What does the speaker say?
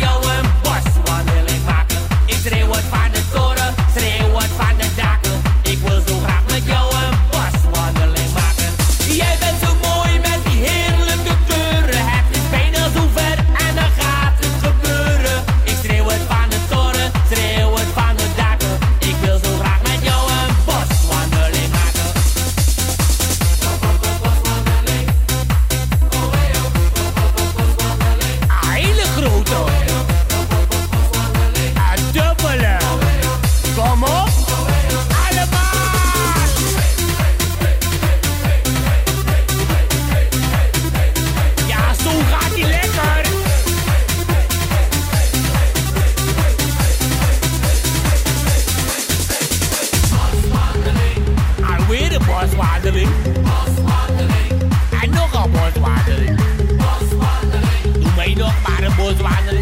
y'all weet wel